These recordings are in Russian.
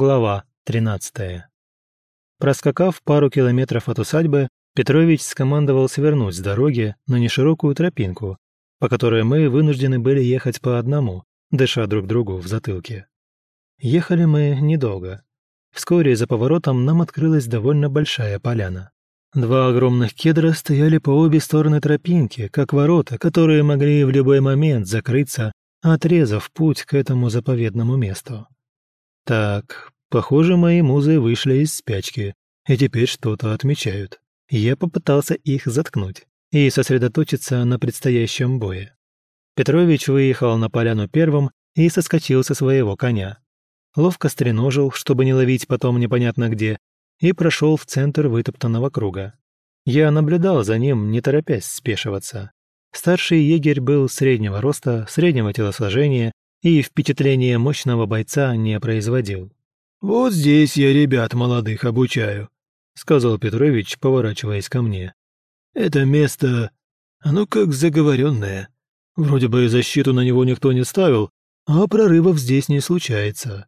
Глава 13. Проскакав пару километров от усадьбы, Петрович скомандовал свернуть с дороги на неширокую тропинку, по которой мы вынуждены были ехать по одному, дыша друг другу в затылке. Ехали мы недолго. Вскоре за поворотом нам открылась довольно большая поляна. Два огромных кедра стояли по обе стороны тропинки, как ворота, которые могли в любой момент закрыться, отрезав путь к этому заповедному месту. Так, похоже, мои музы вышли из спячки и теперь что-то отмечают. Я попытался их заткнуть и сосредоточиться на предстоящем бое. Петрович выехал на поляну первым и соскочил со своего коня. Ловко стреножил, чтобы не ловить потом непонятно где, и прошел в центр вытоптанного круга. Я наблюдал за ним, не торопясь спешиваться. Старший егерь был среднего роста, среднего телосложения и впечатление мощного бойца не производил. «Вот здесь я ребят молодых обучаю», — сказал Петрович, поворачиваясь ко мне. «Это место, оно как заговоренное. Вроде бы защиту на него никто не ставил, а прорывов здесь не случается.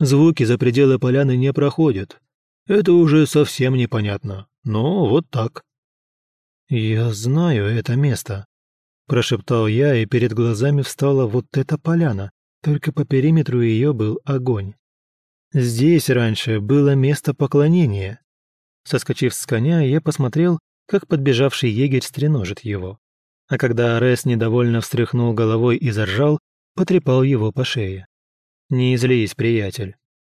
Звуки за пределы поляны не проходят. Это уже совсем непонятно, но вот так». «Я знаю это место», Прошептал я, и перед глазами встала вот эта поляна, только по периметру ее был огонь. Здесь раньше было место поклонения. Соскочив с коня, я посмотрел, как подбежавший егерь стреножит его. А когда Арес недовольно встряхнул головой и заржал, потрепал его по шее. «Не излись, приятель.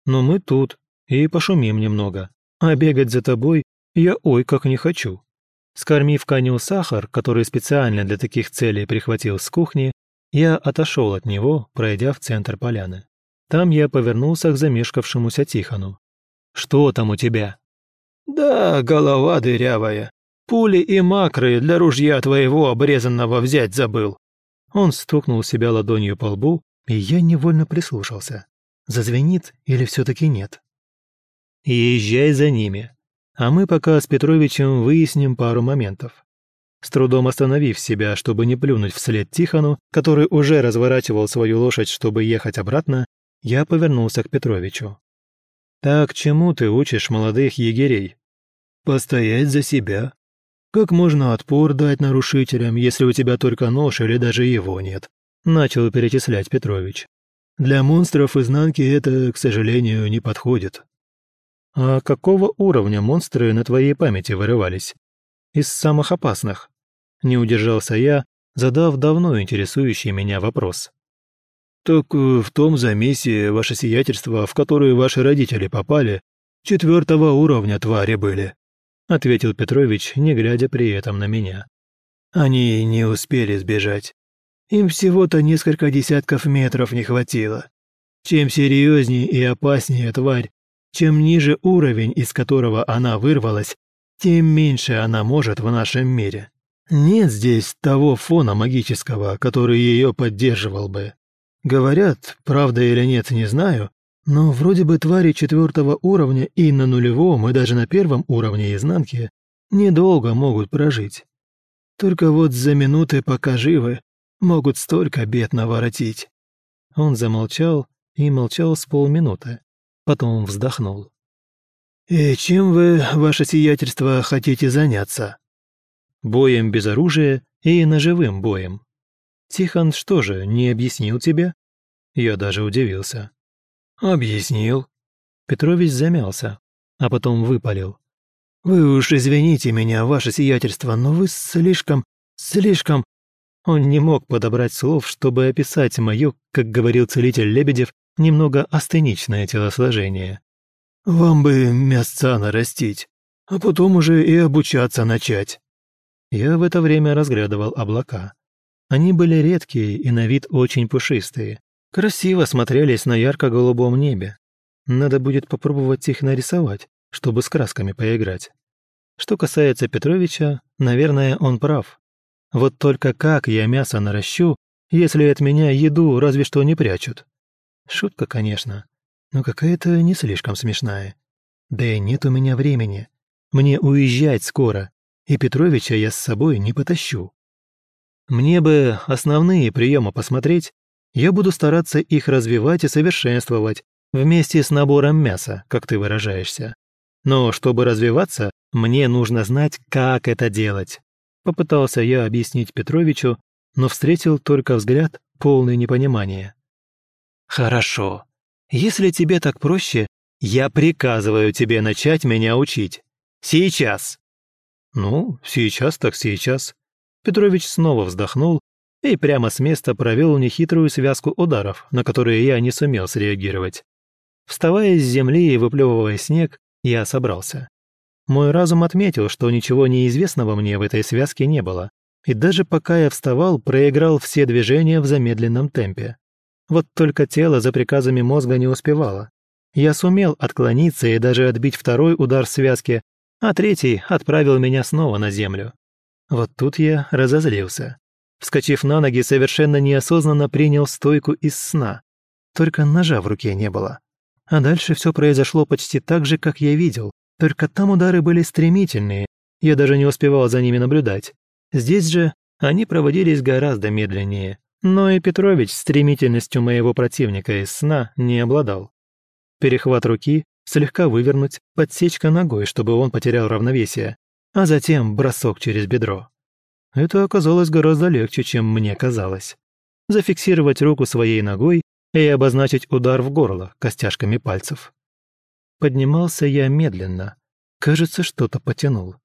Но мы тут, и пошумим немного. А бегать за тобой я ой как не хочу». Скормив коню сахар, который специально для таких целей прихватил с кухни, я отошел от него, пройдя в центр поляны. Там я повернулся к замешкавшемуся Тихону. «Что там у тебя?» «Да, голова дырявая. Пули и макры для ружья твоего обрезанного взять забыл». Он стукнул себя ладонью по лбу, и я невольно прислушался. Зазвенит или все таки нет? «Езжай за ними а мы пока с Петровичем выясним пару моментов. С трудом остановив себя, чтобы не плюнуть вслед Тихону, который уже разворачивал свою лошадь, чтобы ехать обратно, я повернулся к Петровичу. «Так чему ты учишь молодых егерей?» «Постоять за себя. Как можно отпор дать нарушителям, если у тебя только нож или даже его нет?» Начал перечислять Петрович. «Для монстров изнанки это, к сожалению, не подходит. «А какого уровня монстры на твоей памяти вырывались? Из самых опасных?» Не удержался я, задав давно интересующий меня вопрос. «Так э, в том замесе, ваше сиятельство, в которое ваши родители попали, четвертого уровня твари были», ответил Петрович, не глядя при этом на меня. «Они не успели сбежать. Им всего-то несколько десятков метров не хватило. Чем серьезнее и опаснее тварь, чем ниже уровень, из которого она вырвалась, тем меньше она может в нашем мире. Нет здесь того фона магического, который ее поддерживал бы. Говорят, правда или нет, не знаю, но вроде бы твари четвертого уровня и на нулевом, и даже на первом уровне изнанки недолго могут прожить. Только вот за минуты, пока живы, могут столько бед наворотить». Он замолчал и молчал с полминуты, Потом вздохнул. «И чем вы, ваше сиятельство, хотите заняться?» «Боем без оружия и ножевым боем. Тихон что же, не объяснил тебе?» Я даже удивился. «Объяснил». Петрович замялся, а потом выпалил. «Вы уж извините меня, ваше сиятельство, но вы слишком, слишком...» Он не мог подобрать слов, чтобы описать мое, как говорил целитель Лебедев, немного астеничное телосложение. «Вам бы мясца нарастить, а потом уже и обучаться начать». Я в это время разглядывал облака. Они были редкие и на вид очень пушистые. Красиво смотрелись на ярко-голубом небе. Надо будет попробовать их нарисовать, чтобы с красками поиграть. Что касается Петровича, наверное, он прав. Вот только как я мясо наращу, если от меня еду разве что не прячут? Шутка, конечно, но какая-то не слишком смешная. Да и нет у меня времени. Мне уезжать скоро, и Петровича я с собой не потащу. Мне бы основные приемы посмотреть, я буду стараться их развивать и совершенствовать, вместе с набором мяса, как ты выражаешься. Но чтобы развиваться, мне нужно знать, как это делать. Попытался я объяснить Петровичу, но встретил только взгляд, полный непонимания. «Хорошо. Если тебе так проще, я приказываю тебе начать меня учить. Сейчас!» «Ну, сейчас так сейчас». Петрович снова вздохнул и прямо с места провел нехитрую связку ударов, на которые я не сумел среагировать. Вставая с земли и выплевывая снег, я собрался. Мой разум отметил, что ничего неизвестного мне в этой связке не было, и даже пока я вставал, проиграл все движения в замедленном темпе. Вот только тело за приказами мозга не успевало. Я сумел отклониться и даже отбить второй удар связки, а третий отправил меня снова на землю. Вот тут я разозлился. Вскочив на ноги, совершенно неосознанно принял стойку из сна. Только ножа в руке не было. А дальше все произошло почти так же, как я видел, только там удары были стремительные, я даже не успевал за ними наблюдать. Здесь же они проводились гораздо медленнее, но и Петрович стремительностью моего противника из сна не обладал. Перехват руки, слегка вывернуть, подсечка ногой, чтобы он потерял равновесие, а затем бросок через бедро. Это оказалось гораздо легче, чем мне казалось. Зафиксировать руку своей ногой и обозначить удар в горло костяшками пальцев. Поднимался я медленно. Кажется, что-то потянул.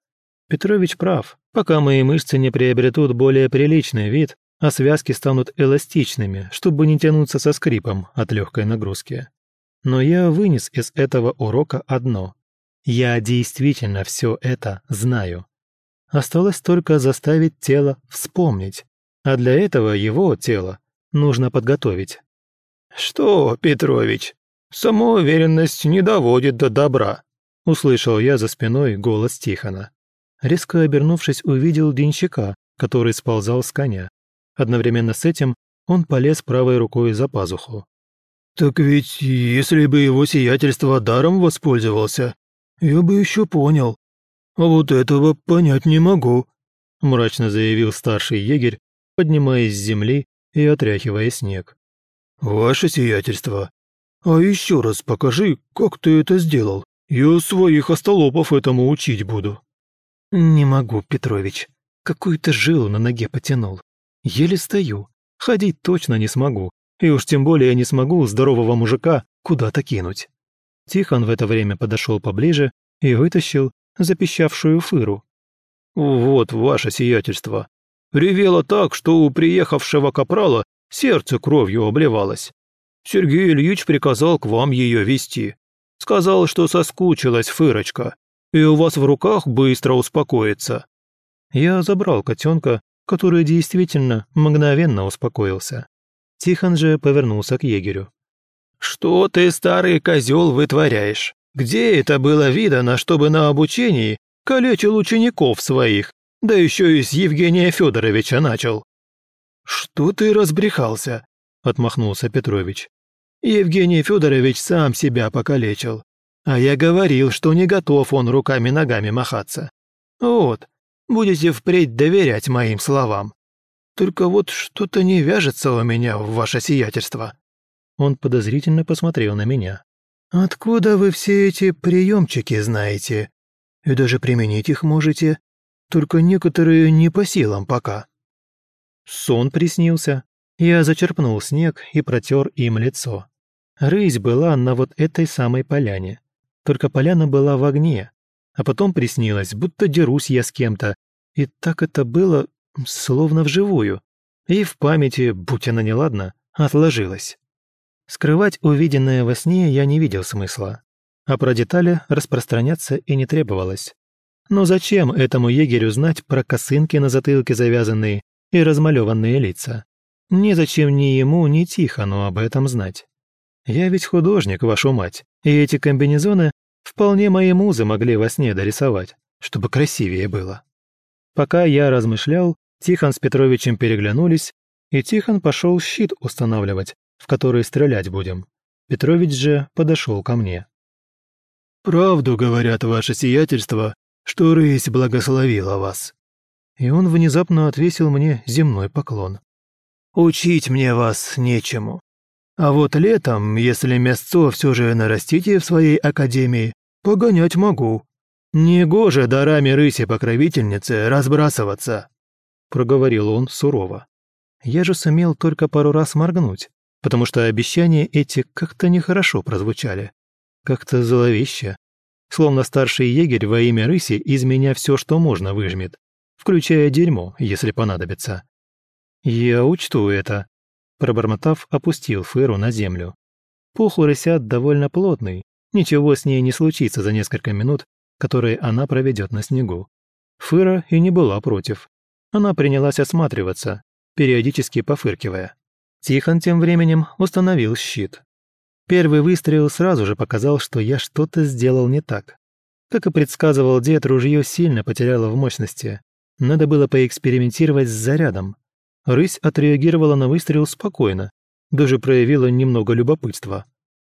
Петрович прав. Пока мои мышцы не приобретут более приличный вид, а связки станут эластичными, чтобы не тянуться со скрипом от легкой нагрузки. Но я вынес из этого урока одно. Я действительно все это знаю. Осталось только заставить тело вспомнить, а для этого его тело нужно подготовить. «Что, Петрович, самоуверенность не доводит до добра», услышал я за спиной голос Тихона. Резко обернувшись, увидел денщика, который сползал с коня. Одновременно с этим он полез правой рукой за пазуху. «Так ведь если бы его сиятельство даром воспользовался, я бы еще понял. А вот этого понять не могу», мрачно заявил старший егерь, поднимаясь с земли и отряхивая снег. «Ваше сиятельство, а еще раз покажи, как ты это сделал. Я своих остолопов этому учить буду». «Не могу, Петрович. Какую-то жилу на ноге потянул. Еле стою. Ходить точно не смогу. И уж тем более не смогу здорового мужика куда-то кинуть». Тихон в это время подошел поближе и вытащил запищавшую фыру. «Вот ваше сиятельство. Ревело так, что у приехавшего капрала сердце кровью обливалось. Сергей Ильич приказал к вам ее вести. Сказал, что соскучилась Фырочка, и у вас в руках быстро успокоится». Я забрал котенка, который действительно мгновенно успокоился. Тихон же повернулся к егерю. «Что ты, старый козел, вытворяешь? Где это было видано, чтобы на обучении калечил учеников своих, да еще и с Евгения Федоровича начал?» «Что ты разбрехался?» – отмахнулся Петрович. «Евгений Федорович сам себя покалечил. А я говорил, что не готов он руками-ногами махаться. Вот, будете впредь доверять моим словам. Только вот что-то не вяжется у меня в ваше сиятельство». Он подозрительно посмотрел на меня. «Откуда вы все эти приемчики знаете? И даже применить их можете, только некоторые не по силам пока». Сон приснился. Я зачерпнул снег и протер им лицо. Рысь была на вот этой самой поляне. Только поляна была в огне. А потом приснилось, будто дерусь я с кем-то. И так это было, словно вживую. И в памяти, будь она неладна, отложилась. Скрывать увиденное во сне я не видел смысла. А про детали распространяться и не требовалось. Но зачем этому егерю знать про косынки на затылке завязанные и размалеванные лица. Незачем ни ему, ни Тихону об этом знать. Я ведь художник, вашу мать, и эти комбинезоны вполне мои музы могли во сне дорисовать, чтобы красивее было. Пока я размышлял, Тихон с Петровичем переглянулись, и Тихон пошел щит устанавливать, в который стрелять будем. Петрович же подошел ко мне. «Правду говорят, ваше сиятельство, что рысь благословила вас», и он внезапно отвесил мне земной поклон. «Учить мне вас нечему. А вот летом, если мясцо все же нарастите в своей академии, погонять могу. Негоже дарами рыси-покровительницы разбрасываться», — проговорил он сурово. Я же сумел только пару раз моргнуть, потому что обещания эти как-то нехорошо прозвучали. Как-то зловеще. Словно старший егерь во имя рыси из меня все, что можно, выжмет, включая дерьмо, если понадобится. «Я учту это», – пробормотав, опустил Феру на землю. Пух у рысят довольно плотный, ничего с ней не случится за несколько минут, которые она проведет на снегу. Фыра и не была против. Она принялась осматриваться, периодически пофыркивая. Тихон тем временем установил щит. Первый выстрел сразу же показал, что я что-то сделал не так. Как и предсказывал дед, ружье сильно потеряло в мощности. Надо было поэкспериментировать с зарядом. Рысь отреагировала на выстрел спокойно, даже проявила немного любопытства.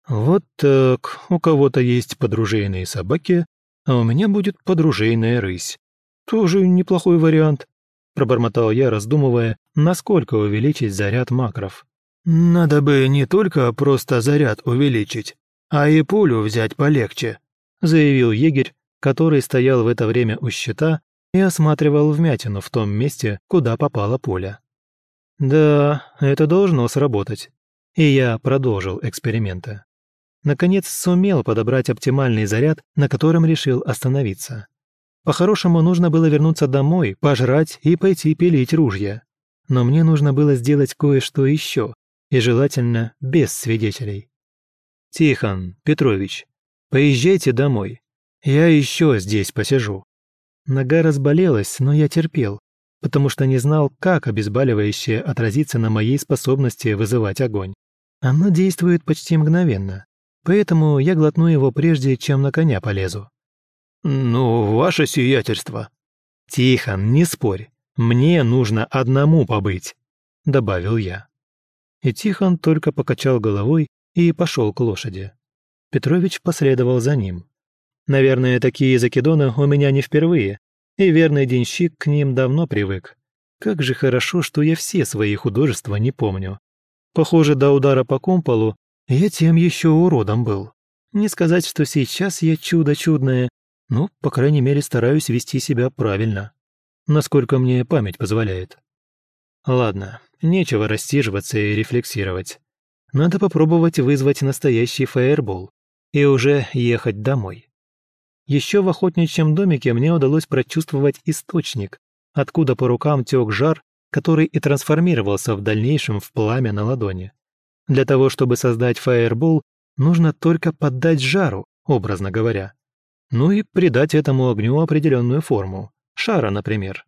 Вот так, у кого-то есть подружейные собаки, а у меня будет подружейная рысь. Тоже неплохой вариант, пробормотал я, раздумывая, насколько увеличить заряд макров. «Надо бы не только просто заряд увеличить, а и пулю взять полегче», заявил егерь, который стоял в это время у щита и осматривал вмятину в том месте, куда попала пуля. Да, это должно сработать. И я продолжил эксперименты. Наконец сумел подобрать оптимальный заряд, на котором решил остановиться. По-хорошему нужно было вернуться домой, пожрать и пойти пилить ружья. Но мне нужно было сделать кое-что еще, и желательно без свидетелей. «Тихон, Петрович, поезжайте домой. Я еще здесь посижу». Нога разболелась, но я терпел, потому что не знал, как обезболивающее отразится на моей способности вызывать огонь. Оно действует почти мгновенно, поэтому я глотну его прежде, чем на коня полезу. «Ну, ваше сиятельство». «Тихон, не спорь. Мне нужно одному побыть», — добавил я. И Тихон только покачал головой и пошел к лошади. Петрович последовал за ним. Наверное, такие закидоны у меня не впервые, и верный денщик к ним давно привык. Как же хорошо, что я все свои художества не помню. Похоже, до удара по кумполу я тем еще уродом был. Не сказать, что сейчас я чудо чудное, но, по крайней мере, стараюсь вести себя правильно, насколько мне память позволяет. Ладно, нечего растиживаться и рефлексировать. Надо попробовать вызвать настоящий фаербол и уже ехать домой. Еще в охотничьем домике мне удалось прочувствовать источник, откуда по рукам тек жар, который и трансформировался в дальнейшем в пламя на ладони. Для того, чтобы создать фаербол, нужно только поддать жару, образно говоря. Ну и придать этому огню определенную форму. Шара, например.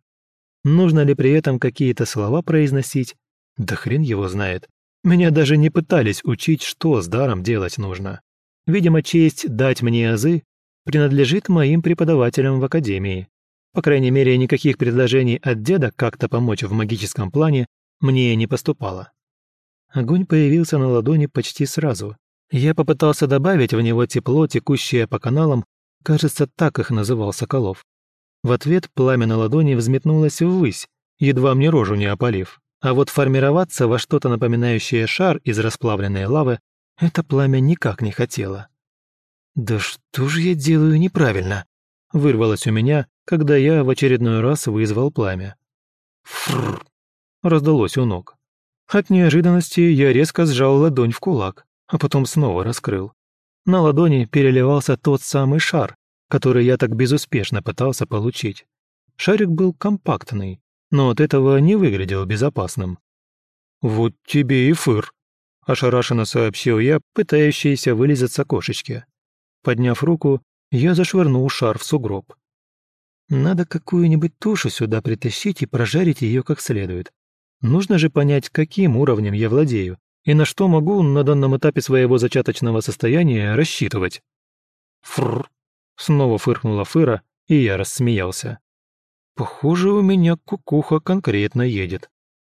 Нужно ли при этом какие-то слова произносить? Да хрен его знает. Меня даже не пытались учить, что с даром делать нужно. Видимо, честь дать мне азы принадлежит моим преподавателям в академии. По крайней мере, никаких предложений от деда как-то помочь в магическом плане мне не поступало. Огонь появился на ладони почти сразу. Я попытался добавить в него тепло, текущее по каналам, кажется, так их называл Соколов. В ответ пламя на ладони взметнулось ввысь, едва мне рожу не опалив. А вот формироваться во что-то напоминающее шар из расплавленной лавы это пламя никак не хотело. «Да что же я делаю неправильно?» – вырвалось у меня, когда я в очередной раз вызвал пламя. «Фрррр!» – раздалось у ног. От неожиданности я резко сжал ладонь в кулак, а потом снова раскрыл. На ладони переливался тот самый шар, который я так безуспешно пытался получить. Шарик был компактный, но от этого не выглядел безопасным. «Вот тебе и фыр», – ошарашенно сообщил я, пытающийся вылезать с окошечки. Подняв руку, я зашвырнул шар в сугроб. Надо какую-нибудь тушу сюда притащить и прожарить ее как следует. Нужно же понять, каким уровнем я владею и на что могу на данном этапе своего зачаточного состояния рассчитывать. Фррр. Снова фыркнула Фыра, и я рассмеялся. Похоже, у меня кукуха конкретно едет.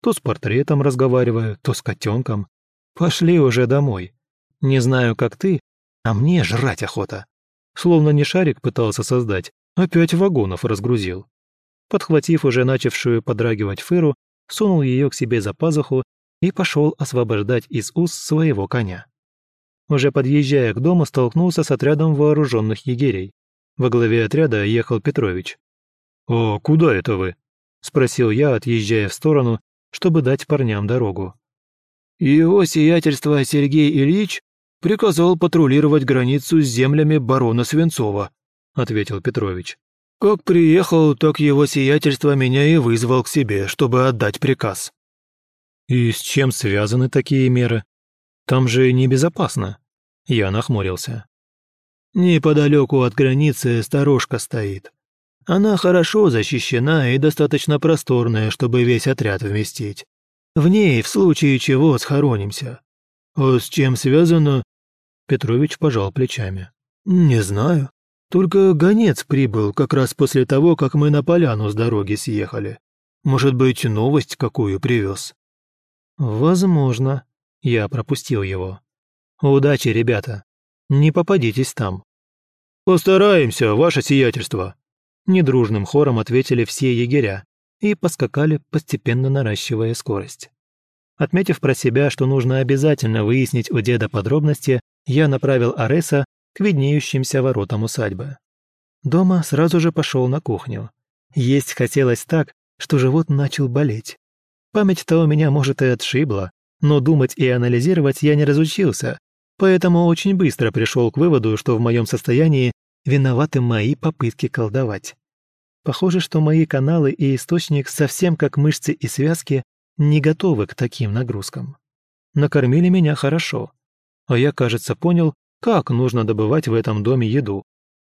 То с портретом разговариваю, то с котенком. Пошли уже домой. Не знаю, как ты, а мне жрать охота. Словно не шарик пытался создать, а пять вагонов разгрузил. Подхватив уже начавшую подрагивать фыру, сунул ее к себе за пазуху и пошел освобождать из уз своего коня. Уже подъезжая к дому, столкнулся с отрядом вооруженных егерей. Во главе отряда ехал Петрович. «А куда это вы?» – спросил я, отъезжая в сторону, чтобы дать парням дорогу. «Его сиятельство Сергей Ильич приказал патрулировать границу с землями барона Свинцова», – ответил Петрович. «Как приехал, так его сиятельство меня и вызвал к себе, чтобы отдать приказ». «И с чем связаны такие меры? Там же небезопасно». Я нахмурился. «Неподалеку от границы сторожка стоит. Она хорошо защищена и достаточно просторная, чтобы весь отряд вместить. В ней, в случае чего, схоронимся. А с чем связано?» Петрович пожал плечами. «Не знаю. Только гонец прибыл как раз после того, как мы на поляну с дороги съехали. Может быть, новость какую привез?» «Возможно». Я пропустил его. «Удачи, ребята. Не попадитесь там». «Постараемся, ваше сиятельство», Недружным хором ответили все егеря и поскакали, постепенно наращивая скорость. Отметив про себя, что нужно обязательно выяснить у деда подробности, я направил Ареса к виднеющимся воротам усадьбы. Дома сразу же пошел на кухню. Есть хотелось так, что живот начал болеть. Память-то у меня, может, и отшибла, но думать и анализировать я не разучился, поэтому очень быстро пришел к выводу, что в моем состоянии виноваты мои попытки колдовать. Похоже, что мои каналы и источник совсем как мышцы и связки не готовы к таким нагрузкам. Накормили меня хорошо, а я, кажется, понял, как нужно добывать в этом доме еду.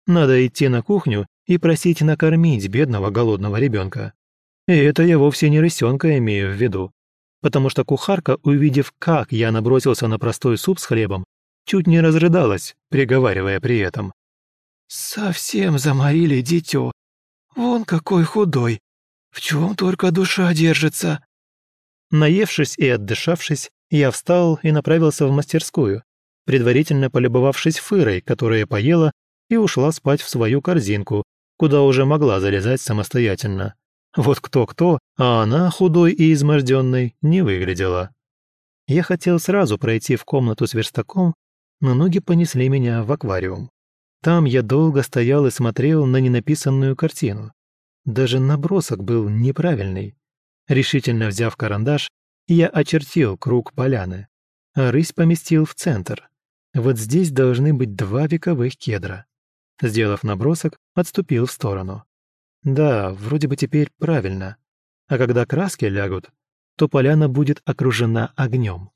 Надо идти на кухню и просить накормить бедного голодного ребенка. И это я вовсе не рысенка имею в виду, потому что кухарка, увидев, как я набросился на простой суп с хлебом, чуть не разрыдалась, приговаривая при этом. «Совсем заморили дитё. Вон какой худой. В чем только душа держится». Наевшись и отдышавшись, я встал и направился в мастерскую, предварительно полюбовавшись фырой, которая поела и ушла спать в свою корзинку, куда уже могла залезать самостоятельно. Вот кто-кто, а она, худой и изможденной, не выглядела. Я хотел сразу пройти в комнату с верстаком, но ноги понесли меня в аквариум. Там я долго стоял и смотрел на ненаписанную картину. Даже набросок был неправильный. Решительно взяв карандаш, я очертил круг поляны, а рысь поместил в центр. Вот здесь должны быть два вековых кедра. Сделав набросок, отступил в сторону. Да, вроде бы теперь правильно. А когда краски лягут, то поляна будет окружена огнем.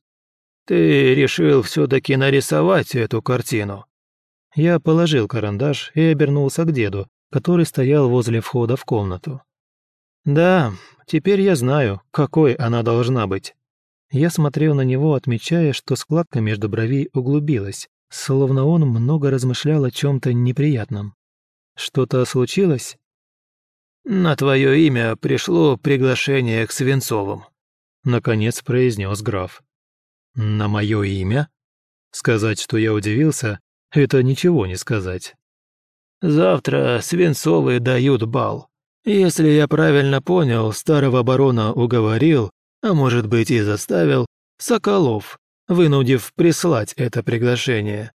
«Ты решил все-таки нарисовать эту картину?» Я положил карандаш и обернулся к деду, который стоял возле входа в комнату. «Да, теперь я знаю, какой она должна быть». Я смотрел на него, отмечая, что складка между бровей углубилась, словно он много размышлял о чем-то неприятном. «Что-то случилось?» «На твое имя пришло приглашение к Свинцовым», — наконец произнес граф. «На мое имя?» Сказать, что я удивился, это ничего не сказать. «Завтра Свинцовы дают бал. Если я правильно понял, старого барона уговорил, а может быть и заставил, Соколов, вынудив прислать это приглашение.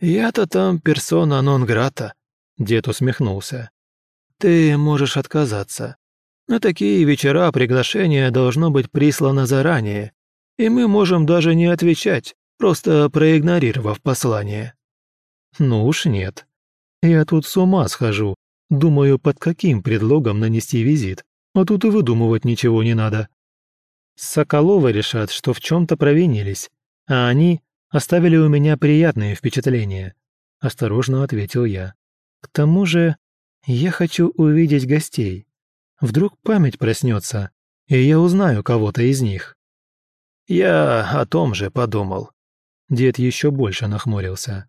Я-то там персона нон-грата», — дед усмехнулся. «Ты можешь отказаться. На такие вечера приглашение должно быть прислано заранее, и мы можем даже не отвечать, просто проигнорировав послание». Ну уж нет. Я тут с ума схожу. Думаю, под каким предлогом нанести визит. А тут и выдумывать ничего не надо. Соколовы решат, что в чем-то провинились, а они оставили у меня приятные впечатления. Осторожно ответил я. К тому же я хочу увидеть гостей. Вдруг память проснется, и я узнаю кого-то из них. Я о том же подумал. Дед еще больше нахмурился.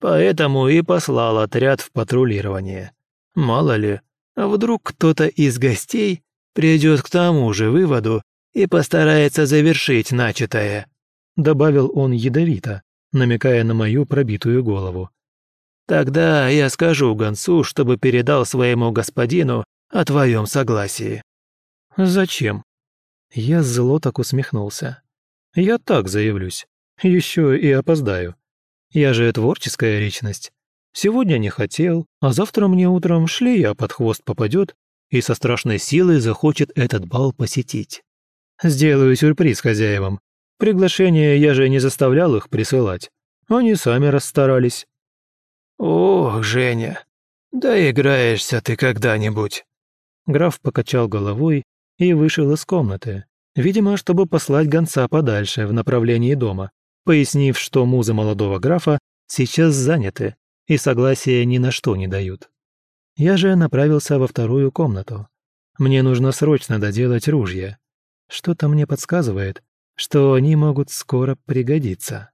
Поэтому и послал отряд в патрулирование. Мало ли, вдруг кто-то из гостей придет к тому же выводу и постарается завершить начатое», добавил он ядовито, намекая на мою пробитую голову. «Тогда я скажу гонцу, чтобы передал своему господину о твоем согласии». «Зачем?» Я зло так усмехнулся. Я так заявлюсь. Еще и опоздаю. Я же творческая личность. Сегодня не хотел, а завтра мне утром шлея под хвост попадет и со страшной силой захочет этот бал посетить. Сделаю сюрприз хозяевам. Приглашение я же не заставлял их присылать. Они сами расстарались. «Ох, Женя, доиграешься ты когда-нибудь!» Граф покачал головой и вышел из комнаты, видимо, чтобы послать гонца подальше в направлении дома, пояснив, что музы молодого графа сейчас заняты и согласия ни на что не дают. Я же направился во вторую комнату. Мне нужно срочно доделать ружья. Что-то мне подсказывает, что они могут скоро пригодиться.